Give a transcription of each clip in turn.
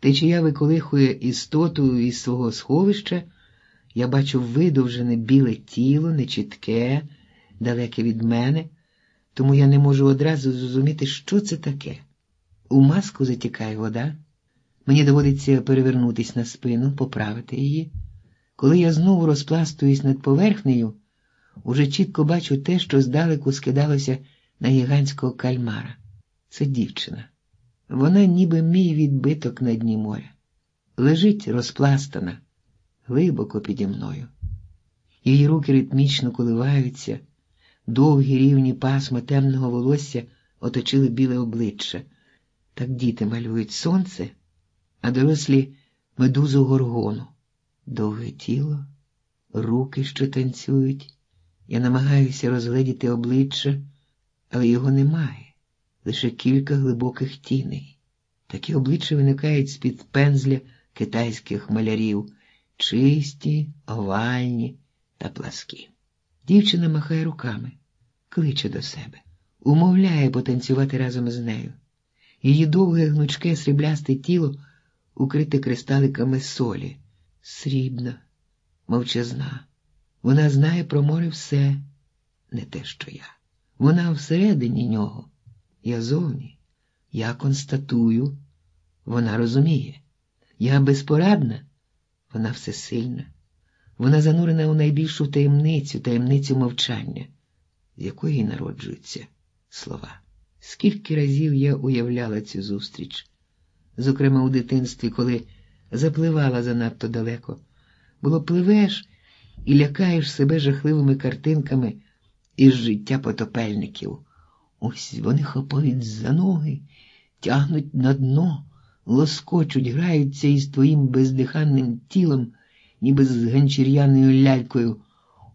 Течія виколихує істоту із свого сховища, я бачу видовжене біле тіло, нечітке, далеке від мене, тому я не можу одразу зрозуміти, що це таке. У маску затікає вода. Мені доводиться перевернутися на спину, поправити її. Коли я знову розпластуюсь над поверхнею, уже чітко бачу те, що здалеку скидалося на гігантського кальмара. Це дівчина. Вона ніби мій відбиток на дні моря. Лежить розпластана, глибоко піді мною. Її руки ритмічно коливаються, довгі рівні пасма темного волосся оточили біле обличчя. Так діти малюють сонце, а дорослі медузу горгону, довге тіло, руки, що танцюють. Я намагаюся розгледіти обличчя, але його немає, лише кілька глибоких тіней. Такі обличчя виникають з-під пензля китайських малярів, чисті, овальні та пласкі. Дівчина махає руками, кличе до себе, умовляє потанцювати разом з нею. Її довге гнучке сріблясте тіло укрите кристаликами солі, срібна, мовчазна. Вона знає про море все, не те, що я. Вона всередині нього, я зовні, я констатую, вона розуміє. Я безпорадна, вона всесильна, вона занурена у найбільшу таємницю, таємницю мовчання, з якої народжуються слова. Скільки разів я уявляла цю зустріч, зокрема у дитинстві, коли запливала занадто далеко, було пливеш і лякаєш себе жахливими картинками із життя потопельників. Ось вони хопають за ноги, тягнуть на дно, лоскочуть, граються із твоїм бездиханним тілом, ніби з ганчір'яною лялькою,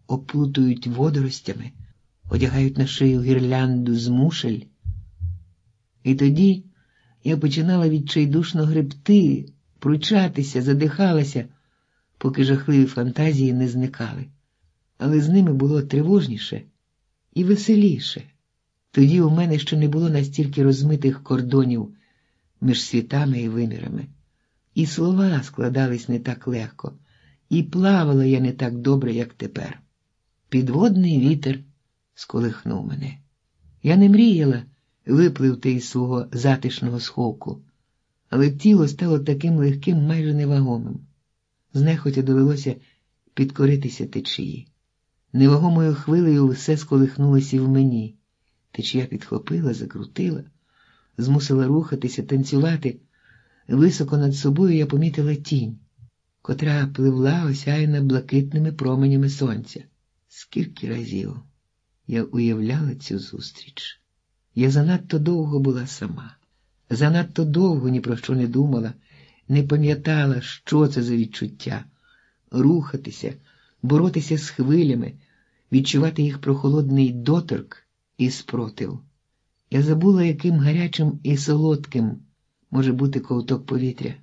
оплутують водоростями, одягають на шию гірлянду з мушель. І тоді я починала відчайдушно гребти, пручатися, задихалася, поки жахливі фантазії не зникали. Але з ними було тривожніше і веселіше. Тоді у мене ще не було настільки розмитих кордонів між світами і вимірами, і слова складались не так легко, і плавала я не так добре, як тепер. Підводний вітер сколихнув мене. Я не мріяла випливти із свого затишного сховку, але тіло стало таким легким, майже невагомим. Знехотя довелося підкоритися течії. Невагомою хвилею все сколихнулося в мені. Течія підхопила, закрутила, змусила рухатися, танцювати. Високо над собою я помітила тінь, котра пливла осяяна блакитними променями сонця. Скільки разів я уявляла цю зустріч. Я занадто довго була сама, занадто довго ні про що не думала, не пам'ятала, що це за відчуття рухатися, боротися з хвилями, відчувати їх прохолодний доторк і спротив. Я забула, яким гарячим і солодким може бути ковток повітря,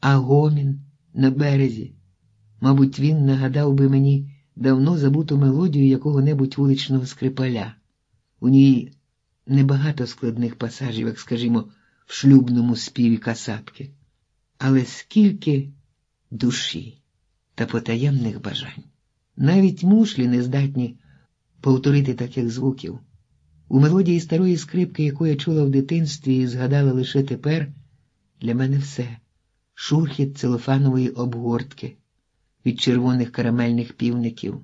а гомін на березі. Мабуть, він нагадав би мені давно забуту мелодію якого-небудь вуличного скрипаля. У ній небагато складних пасажів, як, скажімо, в шлюбному співі касатки, але скільки душі та потаємних бажань. Навіть мушлі не здатні повторити таких звуків. У мелодії старої скрипки, яку я чула в дитинстві і згадала лише тепер, для мене все шурхіт целофанової обгортки від червоних карамельних півників,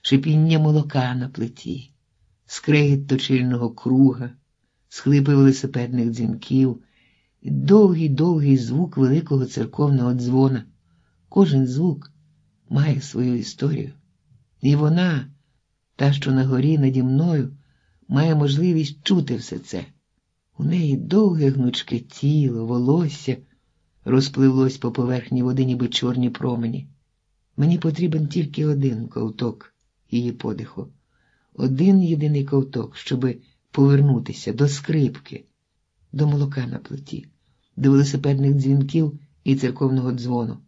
шипіння молока на плиті, скрегіт точильного круга, схлипи велосипедних дзвінків, і довгий довгий звук великого церковного дзвона. Кожен звук має свою історію. І вона, та, що на горі наді мною, має можливість чути все це. У неї довге гнучке тіло, волосся розпливлось по поверхні води, ніби чорні промені. Мені потрібен тільки один ковток її подиху, один єдиний ковток, щоби повернутися до скрипки, до молока на плиті, до велосипедних дзвінків і церковного дзвону.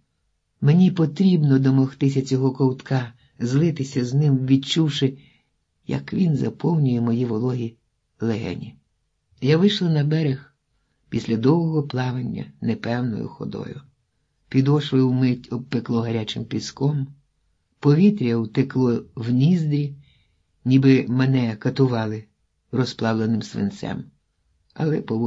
Мені потрібно домогтися цього ковтка, злитися з ним, відчувши, як він заповнює мої вологі легені. Я вийшла на берег після довгого плавання непевною ходою. Підошви вмить обпекло гарячим піском, повітря утекло в ніздрі, ніби мене катували розплавленим свинцем, але поволі.